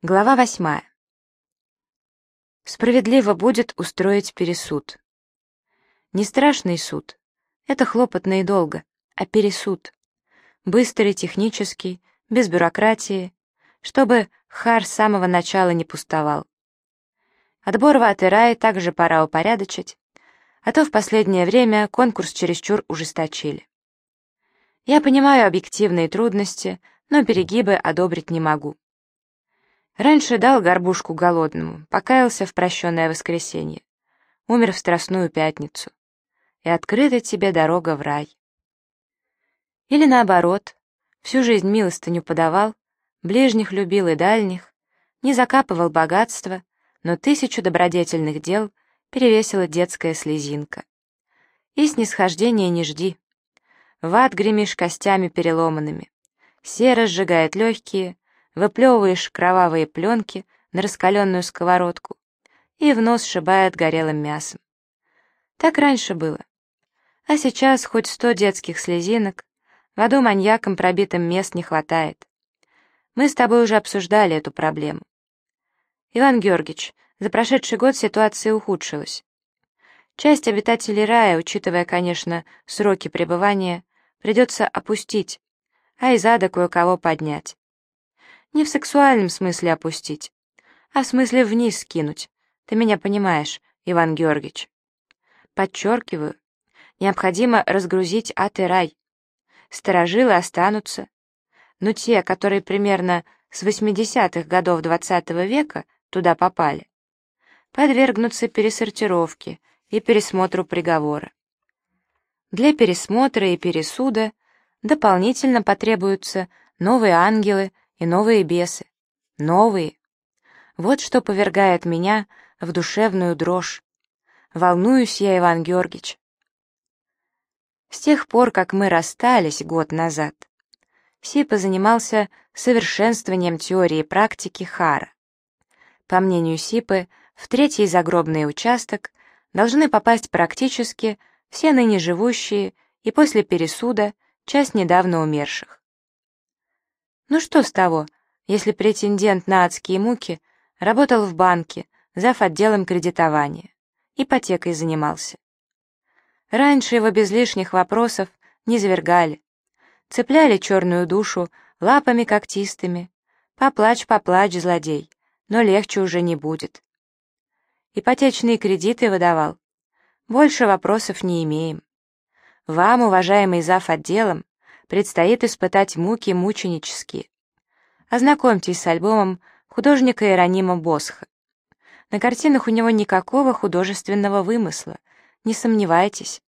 Глава восьмая. Справедливо будет устроить пересуд. Не страшный суд. Это хлопотно и долго, а пересуд. Быстрый, технический, без бюрократии, чтобы хар с самого начала не пустовал. Отбор в Атерай также пора упорядочить, а то в последнее время конкурс чересчур ужесточили. Я понимаю объективные трудности, но перегибы одобрить не могу. Раньше дал горбушку голодному, покаялся в прощенное воскресенье, умер в страстную пятницу, и открыта тебе дорога в рай. Или наоборот, всю жизнь милостыню подавал, ближних любил и дальних, не закапывал богатство, но тысячу добродетельных дел перевесила детская слезинка. И снисхождения не жди. В ад гремишь костями переломанными. Сера сжигает легкие, выплевываешь кровавые пленки на раскаленную сковородку и в нос шибает горелым мясом. Так раньше было. А сейчас хоть сто детских слезинок, в аду маньякам пробитым мест не хватает. Мы с тобой уже обсуждали эту проблему. Иван Георгиевич, за прошедший год ситуация ухудшилась. Часть обитателей рая, учитывая, конечно, сроки пребывания, придется опустить, а из ада кое-кого поднять. Не в сексуальном смысле опустить, а в смысле вниз скинуть. Ты меня понимаешь, Иван Георгиевич. Подчеркиваю, необходимо разгрузить ад и рай. Старожилы останутся, но те, которые примерно с 80-х годов XX -го века туда попали, подвергнутся пересортировке и пересмотру приговора. Для пересмотра и пересуда дополнительно потребуются новые ангелы и новые бесы. Новые. Вот что повергает меня в душевную дрожь. Волнуюсь я, Иван Георгиевич. С тех пор, как мы расстались год назад, Сипа занимался совершенствованием теории практики Хара. По мнению Сипы, в третий загробный участок должны попасть практически все ныне живущие и после пересуда часть недавно умерших. Ну что с того, если претендент на адские муки работал в банке, зав. отделом кредитования, ипотекой занимался. Раньше его без лишних вопросов не завергали, цепляли черную душу лапами когтистыми. Поплачь, поплачь, злодей, но легче уже не будет. Ипотечные кредиты выдавал. Больше вопросов не имеем. Вам, уважаемый зав. отделом, предстоит испытать муки мученические. Ознакомьтесь с альбомом художника Иеронима Босха. На картинах у него никакого художественного вымысла, не сомневайтесь.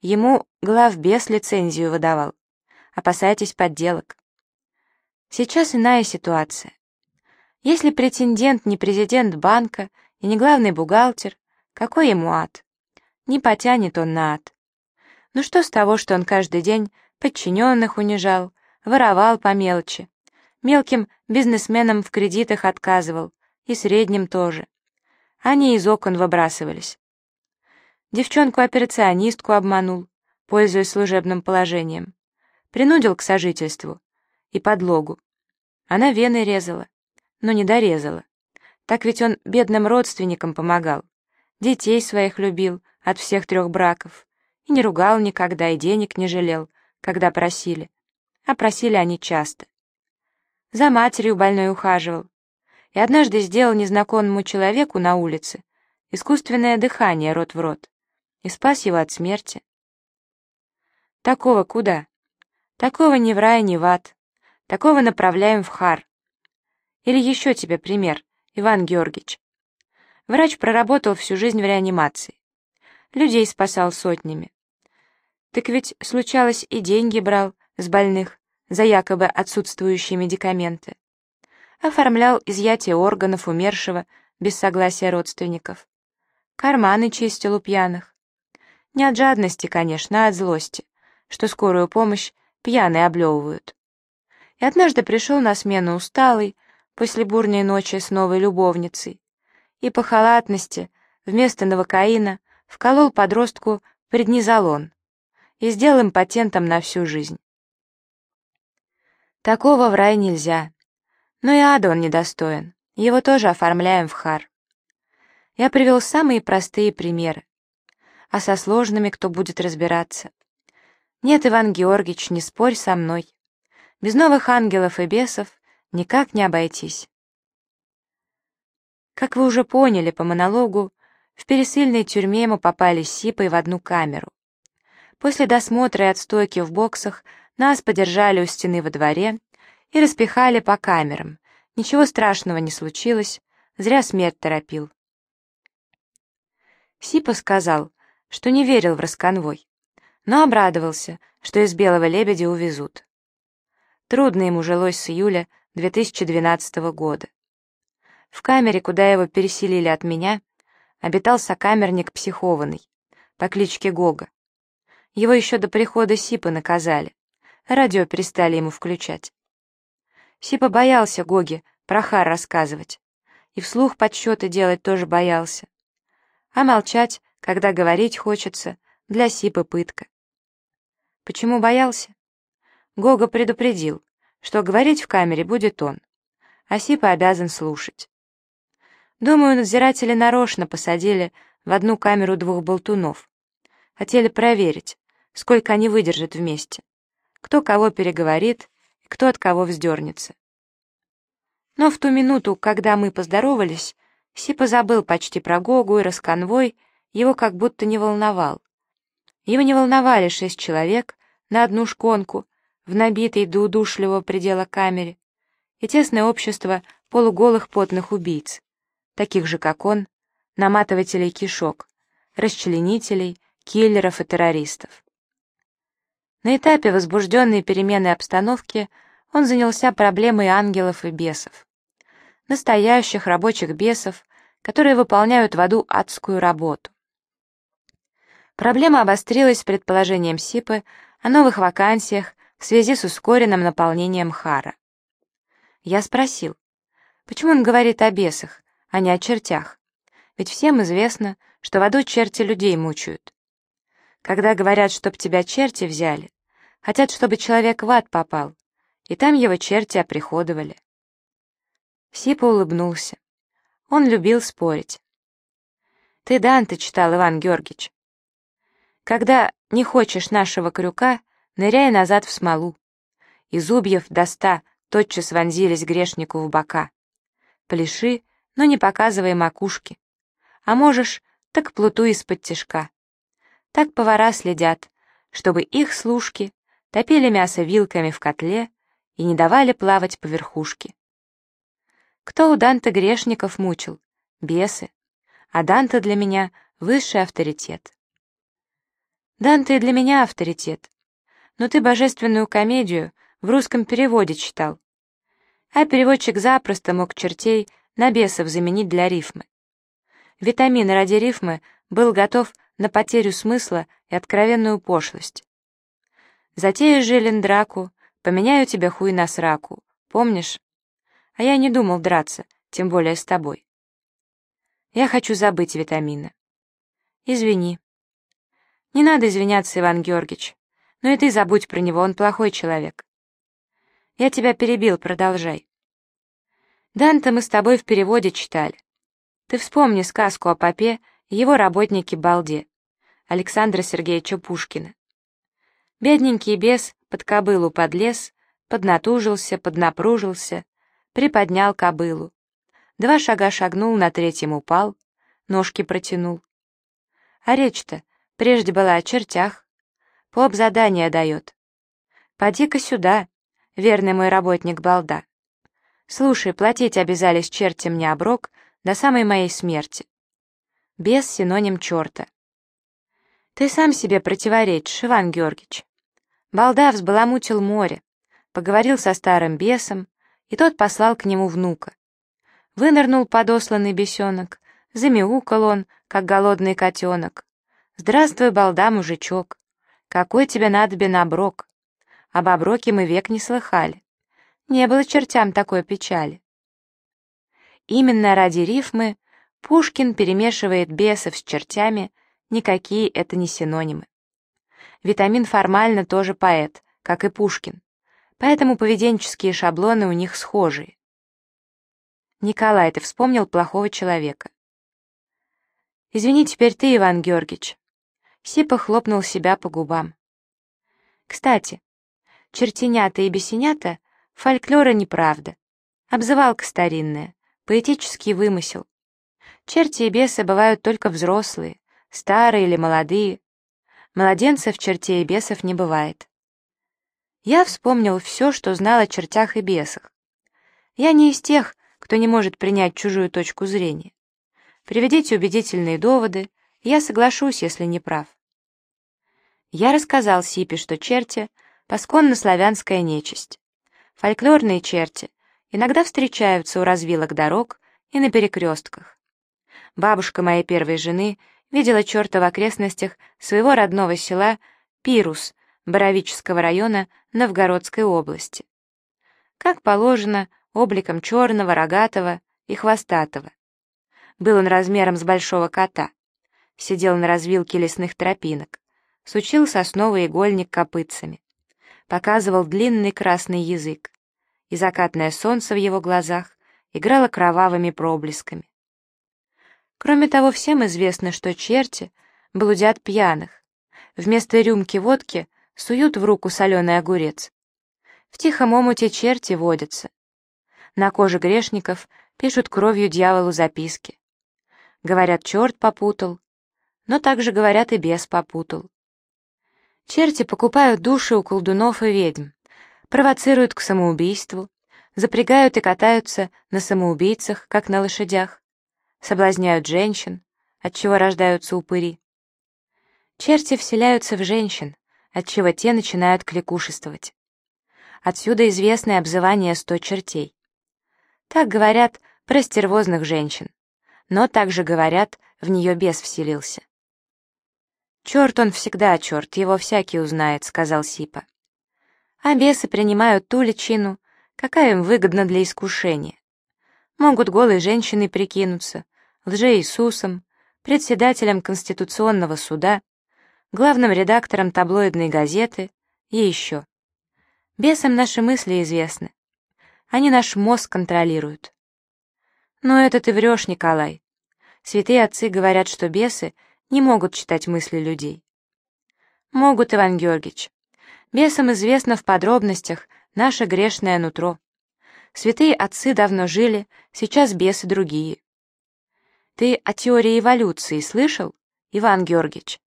Ему главбес лицензию выдавал. Опасайтесь подделок. Сейчас иная ситуация. Если претендент не президент банка и не главный бухгалтер, какой ему ад? Не потянет он на ад. Ну что с того, что он каждый день подчиненных унижал, воровал по мелочи. Мелким бизнесменам в кредитах отказывал, и средним тоже. Они из окон выбрасывались. Девчонку-операционистку обманул, пользуясь служебным положением. Принудил к сожительству и подлогу. Она вены резала, но не дорезала. Так ведь он бедным родственникам помогал. Детей своих любил от всех трех браков. И не ругал никогда, и денег не жалел, когда просили. А просили они часто. За матерью больной ухаживал. И однажды сделал незнакомому человеку на улице искусственное дыхание рот в рот и спас его от смерти. Такого куда? Такого ни в рай, ни в ад. Такого направляем в хар. Или еще тебе пример, Иван Георгиевич. Врач проработал всю жизнь в реанимации. Людей спасал сотнями. Так ведь случалось и деньги брал с больных за якобы отсутствующие медикаменты. Оформлял изъятие органов умершего без согласия родственников. Карманы чистил у пьяных. Не от жадности, конечно, а от злости, что скорую помощь пьяные облевывают. И однажды пришел на смену усталый, после бурной ночи с новой любовницей, и по халатности вместо новокаина вколол подростку преднизолон и сделал импотентом на всю жизнь. Такого в рай нельзя. Но и ада он недостоин, его тоже оформляем в хар. Я привел самые простые примеры, а со сложными кто будет разбираться. Нет, Иван Георгиевич, не спорь со мной. Без новых ангелов и бесов никак не обойтись. Как вы уже поняли по монологу, в пересыльной тюрьме мы попали с Сипой в одну камеру. После досмотра и отстойки в боксах нас подержали у стены во дворе и распихали по камерам. Ничего страшного не случилось, зря смерть торопил. Сипа сказал, что не верил в расконвой, но обрадовался, что из Белого Лебедя увезут. Трудно ему жилось с июля 2012 года. В камере, куда его переселили от меня, обитал сокамерник психованный по кличке Гога. Его еще до прихода Сипа наказали. Радио перестали ему включать. Сипа боялся Гоги про Хар рассказывать. И вслух подсчеты делать тоже боялся. А молчать, когда говорить хочется, для Сипы пытка. Почему боялся? Гога предупредил, что говорить в камере будет он, а Сипа обязан слушать. Думаю, надзиратели нарочно посадили в одну камеру двух болтунов. Хотели проверить, сколько они выдержат вместе, кто кого переговорит и кто от кого вздернется. Но в ту минуту, когда мы поздоровались, Сипа забыл почти про Гогу и расконвой, его как будто не волновал. Его не волновали шесть человек на одну шконку в набитой до удушливого предела камере и тесное общество полуголых потных убийц, таких же, как он, наматывателей кишок, расчленителей, киллеров и террористов. На этапе возбужденной перемены обстановки он занялся проблемой ангелов и бесов. Настоящих рабочих бесов, которые выполняют в аду адскую работу. Проблема обострилась предположением Сипы о новых вакансиях в связи с ускоренным наполнением Хара. Я спросил, почему он говорит о бесах, а не о чертях? Ведь всем известно, что в аду черти людей мучают. Когда говорят, чтоб тебя черти взяли, хотят, чтобы человек в ад попал, и там его черти оприходовали. Сипа улыбнулся. Он любил спорить. «Ты Данте читал, Иван Георгиевич. Когда не хочешь нашего крюка, ныряй назад в смолу. И зубьев до ста тотчас вонзились грешнику в бока. Пляши, но не показывай макушки. А можешь, так плутуй из-под тишка. Так повара следят, чтобы их служки топили мясо вилками в котле и не давали плавать по верхушке. Кто у Данте грешников мучил? Бесы. А Данте для меня высший авторитет. Данте для меня авторитет. Но ты божественную комедию в русском переводе читал. А переводчик запросто мог чертей на бесов заменить для рифмы. Витамин ради рифмы был готов на потерю смысла и откровенную пошлость. Затею жилин драку, поменяю тебя хуй на сраку, помнишь? А я не думал драться, тем более с тобой. Я хочу забыть витамина. Извини. Не надо извиняться, Иван Георгиевич. Но и ты забудь про него, он плохой человек. Я тебя перебил, продолжай. Данте мы с тобой в переводе читали. Ты вспомни сказку о попе и его работнике Балде. Александра Сергеевича Пушкина. Бедненький бес под кобылу подлез, поднатужился, поднапружился, приподнял кобылу. Два шага шагнул, на третьем упал, ножки протянул. А речь-то прежде была о чертях. Поп задание дает. Поди-ка сюда, верный мой работник балда. Слушай, платить обязались черти мне оброк до самой моей смерти. Бес — синоним черта. Ты сам себе противоречишь, Иван Георгиевич. Балда взбаламутил море, поговорил со старым бесом, и тот послал к нему внука. Вынырнул подосланный бесенок, замяукал он, как голодный котенок. «Здравствуй, балда, мужичок! Какой тебе надобен оброк?» Об оброке мы век не слыхали. Не было чертям такой печали. Именно ради рифмы Пушкин перемешивает бесов с чертями Никакие это не синонимы. Витамин формально тоже поэт, как и Пушкин, поэтому поведенческие шаблоны у них схожие. Николай, ты вспомнил плохого человека. Извини, теперь ты, Иван Георгиевич. Сипа хлопнул себя по губам. Кстати, чертенята и бесенята — фольклора неправда. Обзывалка старинная, поэтический вымысел. Черти и бесы бывают только взрослые, старые или молодые. Младенцев, чертей и бесов не бывает. Я вспомнил все, что знал о чертях и бесах. Я не из тех, кто не может принять чужую точку зрения. Приведите убедительные доводы, я соглашусь, если не прав. Я рассказал Сипе, что черти — посконно славянская нечисть. Фольклорные черти иногда встречаются у развилок дорог и на перекрестках. Бабушка моей первой жены видела черта в окрестностях своего родного села Пирус, Боровического района Новгородской области. Как положено, обликом черного, рогатого и хвостатого. Был он размером с большого кота. Сидел на развилке лесных тропинок, сучил сосновый игольник копытцами, показывал длинный красный язык, и закатное солнце в его глазах играло кровавыми проблесками. Кроме того, всем известно, что черти блудят пьяных. Вместо рюмки водки суют в руку соленый огурец. В тихом омуте черти водятся. На коже грешников пишут кровью дьяволу записки. Говорят, черт попутал, но также говорят и бес попутал. Черти покупают души у колдунов и ведьм, провоцируют к самоубийству, запрягают и катаются на самоубийцах, как на лошадях, соблазняют женщин, отчего рождаются упыри. Черти вселяются в женщин, отчего те начинают кликушествовать. Отсюда известное обзывание «сто чертей». Так говорят про стервозных женщин, но также говорят, в нее бес вселился. «Черт он всегда черт, его всякий узнает», — сказал Сипа. «А бесы принимают ту личину, какая им выгодна для искушения. Могут голой женщиной прикинуться, лже-Иисусом, председателем Конституционного суда, главным редактором таблоидной газеты и еще. Бесам наши мысли известны. Они наш мозг контролируют. Но это ты врешь, Николай. Святые отцы говорят, что бесы не могут читать мысли людей. Могут, Иван Георгиевич. Бесам известно в подробностях наше грешное нутро. Святые отцы давно жили, сейчас бесы другие. Ты о теории эволюции слышал, Иван Георгиевич?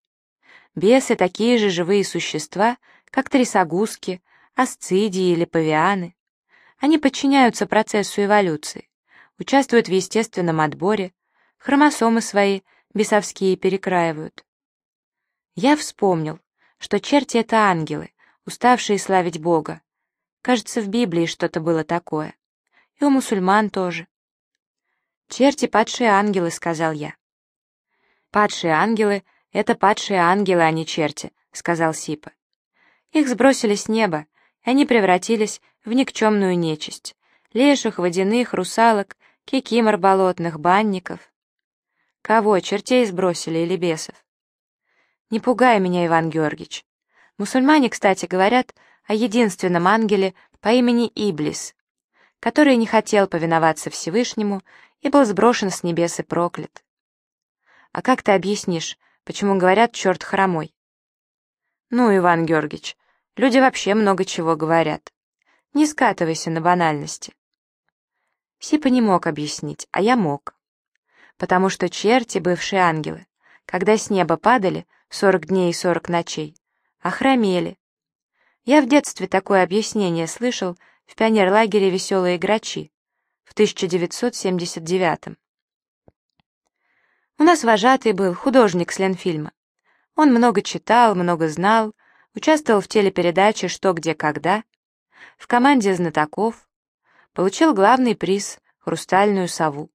Бесы такие же живые существа, как трясогузки, асцидии или павианы. Они подчиняются процессу эволюции, участвуют в естественном отборе, хромосомы свои бесовские перекраивают. Я вспомнил, что черти — это ангелы, уставшие славить Бога. Кажется, в Библии что-то было такое. И у мусульман тоже. «Черти — падшие ангелы», — сказал я. «Падшие ангелы — это падшие ангелы, а не черти», — сказал Сипа. «Их сбросили с неба, и они превратились в никчемную нечисть. Леших, водяных, русалок, кикимор болотных, банников. Кого, чертей сбросили или бесов? Не пугай меня, Иван Георгиевич. Мусульмане, кстати, говорят о единственном ангеле по имени Иблис, который не хотел повиноваться Всевышнему и был сброшен с небес и проклят. А как ты объяснишь, почему говорят «черт хромой»? Ну, Иван Георгиевич, люди вообще много чего говорят. Не скатывайся на банальности. Сипа не мог объяснить, а я мог. Потому что черти, бывшие ангелы, когда с неба падали сорок дней и сорок ночей, охромели. Я в детстве такое объяснение слышал в пионерлагере «Веселые грачи», в 1979 У нас вожатый был художник с Ленфильма. Он много читал, много знал, участвовал в телепередаче «Что, где, когда», в команде знатоков, получил главный приз — «Хрустальную сову».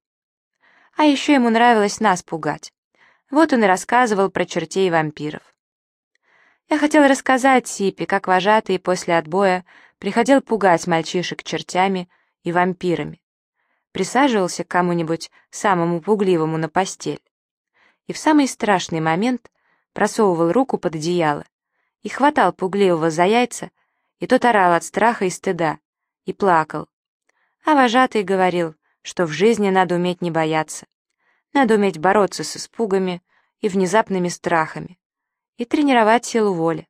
А еще ему нравилось нас пугать. Вот он и рассказывал про чертей и вампиров. Я хотел рассказать Сипе, как вожатый после отбоя приходил пугать мальчишек чертями и вампирами присаживался к кому-нибудь самому пугливому на постель и в самый страшный момент просовывал руку под одеяло и хватал пугливого за яйца, и тот орал от страха и стыда, и плакал. А вожатый говорил, что в жизни надо уметь не бояться. Надо уметь бороться с испугами и внезапными страхами. И тренировать силу воли.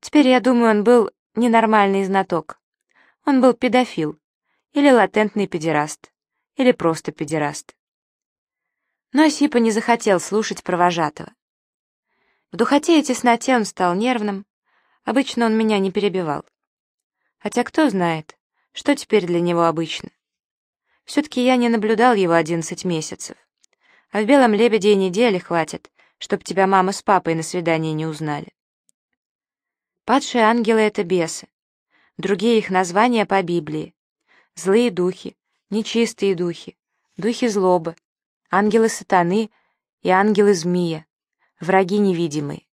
Теперь я думаю, он был ненормальный знаток. Он был педофил, или латентный педераст, или просто педераст. Но Осипа не захотел слушать провожатого. В духоте и тесноте он стал нервным, обычно он меня не перебивал. Хотя кто знает, что теперь для него обычно. Все-таки я не наблюдал его одиннадцать месяцев. А в «Белом лебеде» и недели хватит, чтоб тебя мама с папой на свидании не узнали. Падшие ангелы — это бесы. Другие их названия по Библии. Злые духи, нечистые духи, духи злобы, ангелы сатаны и ангелы змея, враги невидимые.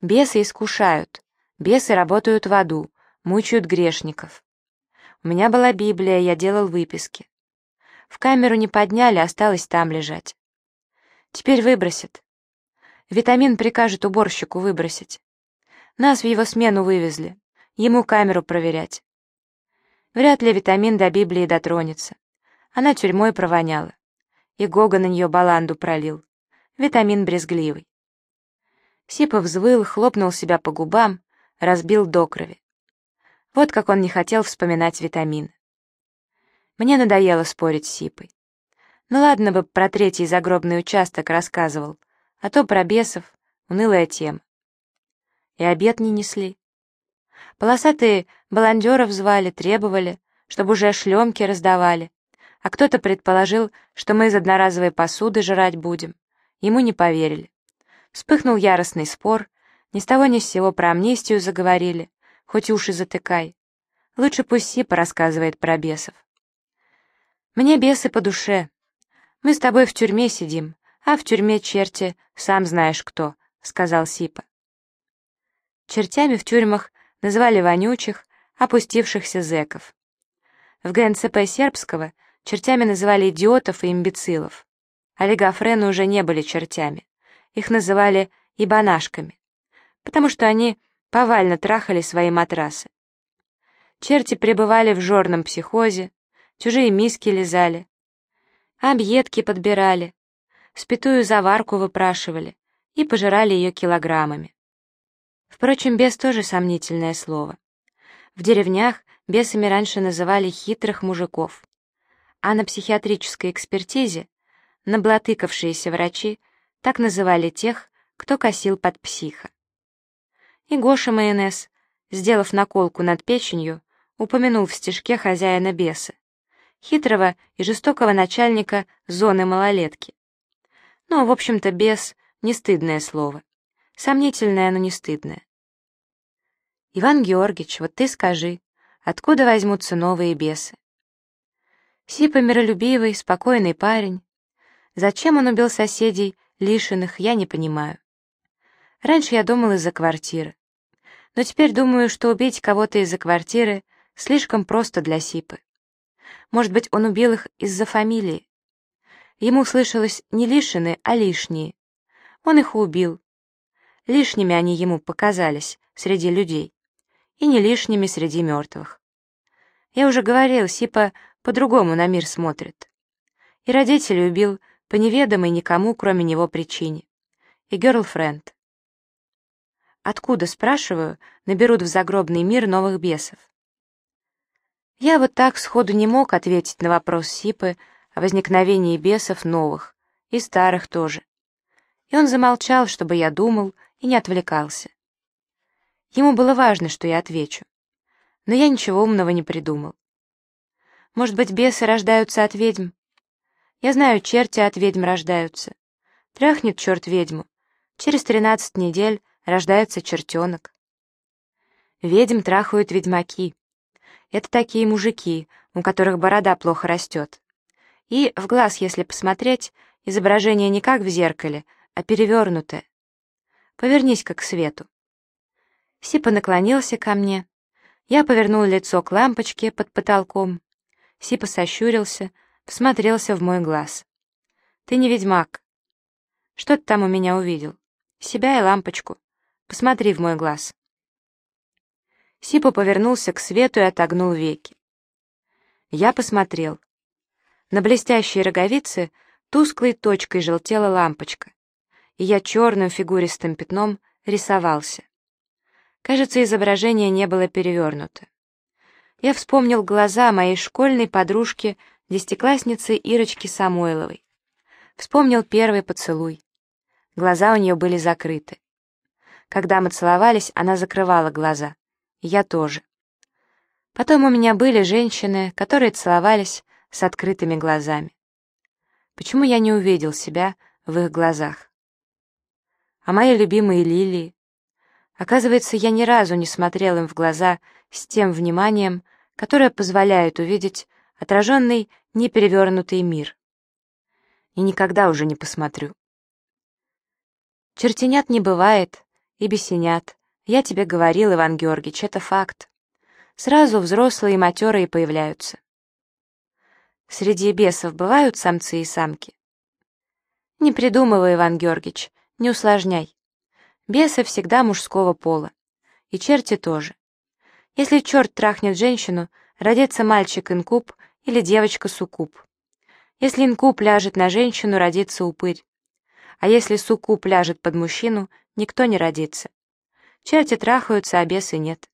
Бесы искушают, бесы работают в аду, мучают грешников. У меня была Библия, я делал выписки. В камеру не подняли, осталось там лежать. Теперь выбросят. Витамин прикажет уборщику выбросить. Нас в его смену вывезли, ему камеру проверять. Вряд ли витамин до Библии дотронется. Она тюрьмой провоняла. И Гога на нее баланду пролил. Витамин брезгливый. Сипа взвыл, хлопнул себя по губам, разбил до крови. Вот как он не хотел вспоминать витамин. Мне надоело спорить с Сипой. Ну ладно бы про третий загробный участок рассказывал, а то про бесов — унылая тема. И обед не несли. Полосатые баландеров звали, требовали, чтобы уже шлемки раздавали, а кто-то предположил, что мы из одноразовой посуды жрать будем. Ему не поверили. Вспыхнул яростный спор, ни с того ни с сего про амнистию заговорили, хоть уши затыкай. Лучше пусть Сипа рассказывает про бесов. Мне бесы по душе. Мы с тобой в тюрьме сидим, а в тюрьме черти, сам знаешь кто, — сказал Сипа. Чертями в тюрьмах называли вонючих, опустившихся зэков. В ГНЦП сербского чертями называли идиотов и имбецилов. Олигофрены уже не были чертями. Их называли ибанашками, потому что они повально трахали свои матрасы. Черти пребывали в жорном психозе, чужие миски лизали, объедки подбирали, спитую заварку выпрашивали и пожирали ее килограммами. Впрочем, бес тоже сомнительное слово. В деревнях бесами раньше называли хитрых мужиков, а на психиатрической экспертизе наблатыкавшиеся врачи так называли тех, кто косил под психа. И Гоша Майонез, сделав наколку над печенью, упомянул в стишке хозяина беса, хитрого и жестокого начальника зоны малолетки. Но, в общем-то, бес — не стыдное слово. Сомнительное, но не стыдное. Иван Георгиевич, вот ты скажи, откуда возьмутся новые бесы? Сипа миролюбивый, спокойный парень. Зачем он убил соседей, лишенных, я не понимаю. Раньше я думал из-за квартиры. Но теперь думаю, что убить кого-то из-за квартиры слишком просто для Сипы. Может быть, он убил их из-за фамилии. Ему слышалось не лишены, а лишние. Он их убил, Лишними они ему показались среди людей и не лишними среди мертвых. Я уже говорил, Сипа по-другому на мир смотрит. И родителей убил по неведомой никому, кроме него, причине. И герлфренд. Откуда, спрашиваю, наберут в загробный мир новых бесов? Я вот так сходу не мог ответить на вопрос Сипы о возникновении бесов новых, и старых тоже. И он замолчал, чтобы я думал, и не отвлекался. Ему было важно, что я отвечу. Но я ничего умного не придумал. Может быть, бесы рождаются от ведьм? Я знаю, черти от ведьм рождаются. Тряхнет черт ведьму. Через тринадцать недель рождается чертенок. Ведьм трахают ведьмаки. Это такие мужики, у которых борода плохо растет. И в глаз, если посмотреть, изображение не как в зеркале, а перевернутое. Повернись-ка к свету». Сипа наклонился ко мне. Я повернул лицо к лампочке под потолком. Сипа сощурился, всмотрелся в мой глаз. «Ты не ведьмак. Что ты там у меня увидел? Себя и лампочку. Посмотри в мой глаз». Сипа повернулся к свету и отогнул веки. Я посмотрел. На блестящей роговице тусклой точкой желтела лампочка, и я черным фигуристым пятном рисовался. Кажется, изображение не было перевернуто. Я вспомнил глаза моей школьной подружки, десятиклассницы Ирочки Самойловой. Вспомнил первый поцелуй. Глаза у нее были закрыты. Когда мы целовались, она закрывала глаза. Я тоже. Потом у меня были женщины, которые целовались с открытыми глазами. Почему я не увидел себя в их глазах? А мои любимые лилии? Оказывается, я ни разу не смотрел им в глаза с тем вниманием, которое позволяет увидеть отраженный неперевернутый мир. И никогда уже не посмотрю. Чертенят не бывает, и бесенят. Я тебе говорил, Иван Георгиевич, это факт. Сразу взрослые и матерые появляются. Среди бесов бывают самцы и самки? Не придумывай, Иван Георгиевич, не усложняй. Бесы всегда мужского пола. И черти тоже. Если черт трахнет женщину, родится мальчик-инкуб или девочка-суккуб. Если инкуб ляжет на женщину, родится упырь. А если суккуб ляжет под мужчину, никто не родится. Черти трахаются, а бесы нет.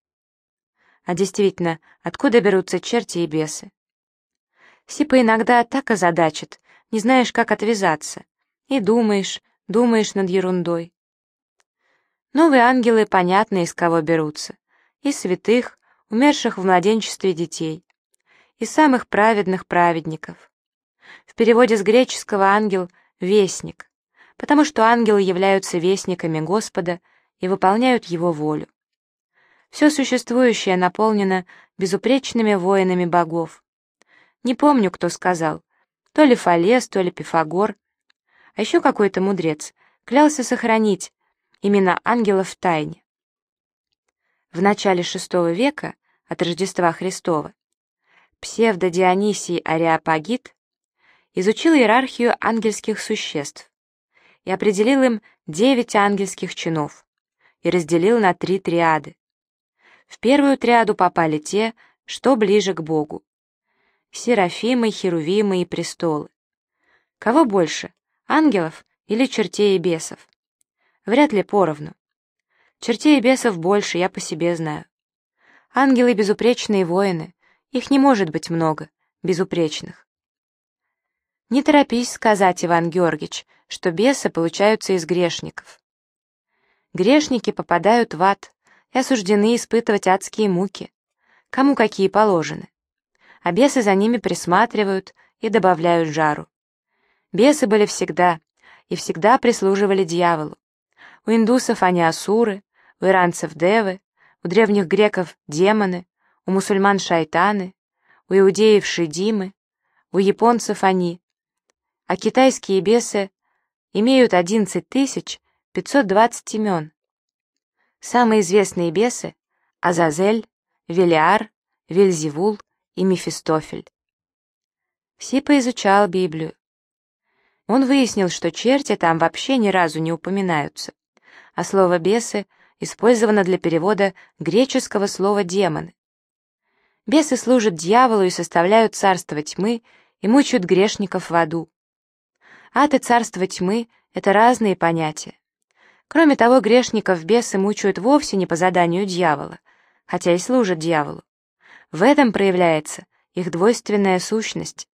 А действительно, откуда берутся черти и бесы? Сипа иногда так озадачит, не знаешь, как отвязаться. И думаешь, думаешь над ерундой. Новые ангелы понятно, из кого берутся. Из святых, умерших в младенчестве детей. Из самых праведных праведников. В переводе с греческого ангел — вестник, потому что ангелы являются вестниками Господа и выполняют Его волю. Все существующее наполнено безупречными воинами богов. Не помню, кто сказал, то ли Фалес, то ли Пифагор, а еще какой-то мудрец клялся сохранить имена ангелов в тайне. В начале VI века от Рождества Христова псевдо-Дионисий Ариапагит изучил иерархию ангельских существ и определил им девять ангельских чинов и разделил на три триады. В первую триаду попали те, что ближе к Богу. Серафимы, Херувимы и престолы. Кого больше, ангелов или чертей и бесов? Вряд ли поровну. Чертей и бесов больше, я по себе знаю. Ангелы — безупречные воины, их не может быть много, безупречных. Не торопись сказать, Иван Георгиевич, что бесы получаются из грешников. Грешники попадают в ад, и осуждены испытывать адские муки. Кому какие положены. А бесы за ними присматривают и добавляют жару. Бесы были всегда, и всегда прислуживали дьяволу. У индусов они асуры, у иранцев девы, у древних греков демоны, у мусульман шайтаны, у иудеев шидимы, у японцев они, а китайские бесы имеют 11 520 имен. Самые известные бесы — Азазель, Велиар, Вельзевул и Мефистофель. Сипа изучал Библию. Он выяснил, что черти там вообще ни разу не упоминаются, а слово «бесы» использовано для перевода греческого слова «демоны». Бесы служат дьяволу и составляют царство тьмы и мучают грешников в аду. Ад и царство тьмы — это разные понятия. Кроме того, грешников бесы мучают вовсе не по заданию дьявола, хотя и служат дьяволу. В этом проявляется их двойственная сущность.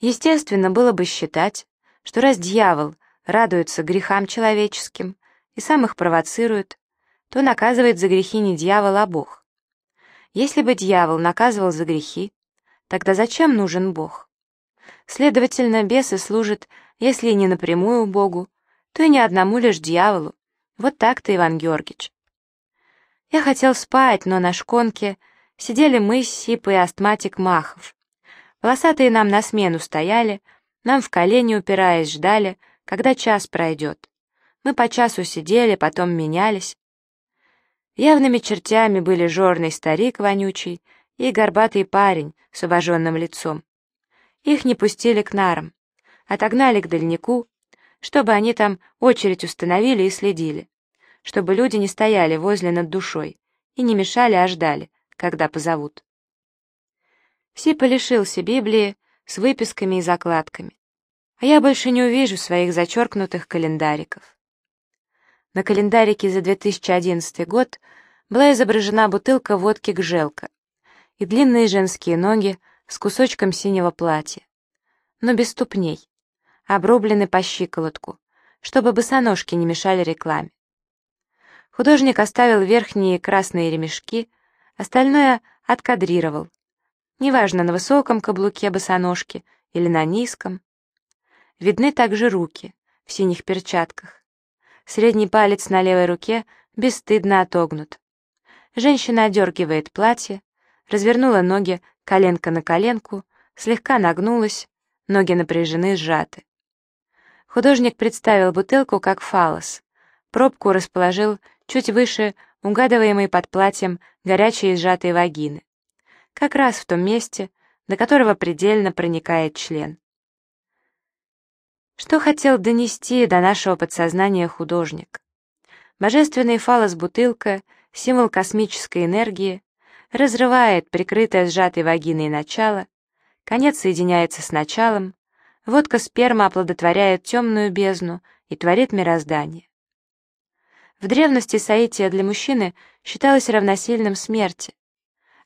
Естественно, было бы считать, что раз дьявол радуется грехам человеческим и сам их провоцирует, то наказывает за грехи не дьявол, а Бог. Если бы дьявол наказывал за грехи, тогда зачем нужен Бог? Следовательно, бесы служат, если не напрямую Богу, то и не одному лишь дьяволу. Вот так-то, Иван Георгиевич. Я хотел спать, но на шконке сидели мы, Сип и астматик Махов. Волосатые нам на смену стояли, нам в колени упираясь ждали, когда час пройдет. Мы по часу сидели, потом менялись. Явными чертями были жорный старик вонючий и горбатый парень с обожженным лицом. Их не пустили к нарам, отогнали к дальнику, чтобы они там очередь установили и следили, чтобы люди не стояли возле над душой и не мешали, а ждали, когда позовут. Сипа лишился Библии, с выписками и закладками. А я больше не увижу своих зачеркнутых календариков. На календарике за 2011 год была изображена бутылка водки «Гжелка» и длинные женские ноги с кусочком синего платья, но без ступней, обрублены по щиколотку, чтобы босоножки не мешали рекламе. Художник оставил верхние красные ремешки, остальное откадрировал. Неважно, на высоком каблуке босоножки или на низком. Видны также руки в синих перчатках. Средний палец на левой руке бесстыдно отогнут. Женщина одергивает платье, развернула ноги коленка на коленку, слегка нагнулась, ноги напряжены, сжаты. Художник представил бутылку как фалос, пробку расположил чуть выше угадываемой под платьем горячей и сжатой вагины, как раз в том месте, до которого предельно проникает член. Что хотел донести до нашего подсознания художник? Божественный фалос-бутылка, символ космической энергии, разрывает прикрытое сжатой вагиной начало, конец соединяется с началом, водка сперма оплодотворяет темную бездну и творит мироздание. В древности соитие для мужчины считалось равносильным смерти,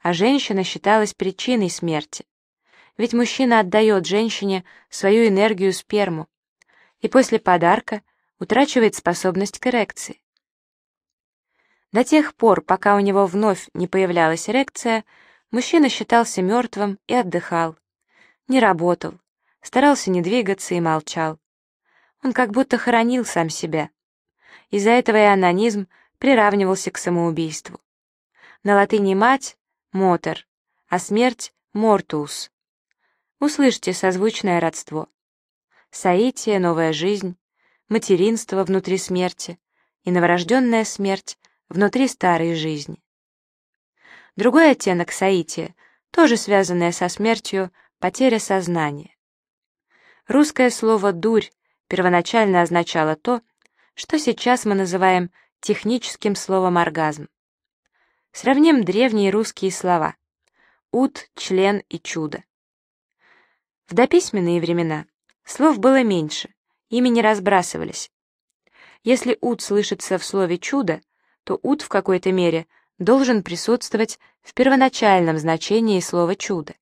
а женщина считалась причиной смерти. Ведь мужчина отдает женщине свою энергию сперму и после подарка утрачивает способность к эрекции. До тех пор, пока у него вновь не появлялась эрекция, мужчина считался мертвым и отдыхал. Не работал, старался не двигаться и молчал. Он как будто хоронил сам себя. Из-за этого и анонизм приравнивался к самоубийству. На латыни «мать» — «мотор», а смерть — «мортус». Услышьте созвучное родство. Соитие, новая жизнь, материнство внутри смерти и новорожденная смерть внутри старой жизни. Другой оттенок соития, тоже связанное со смертью, потеря сознания. Русское слово «дурь» первоначально означало то, что сейчас мы называем техническим словом оргазм. Сравним древние русские слова «ут», «член» и «чудо». В дописьменные времена слов было меньше, ими не разбрасывались. Если «ут» слышится в слове «чудо», то «ут» в какой-то мере должен присутствовать в первоначальном значении слова «чудо».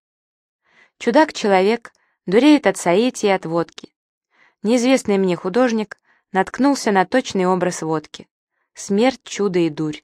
Чудак-человек дуреет от соития и от водки. Неизвестный мне художник наткнулся на точный образ водки. Смерть, чудо и дурь.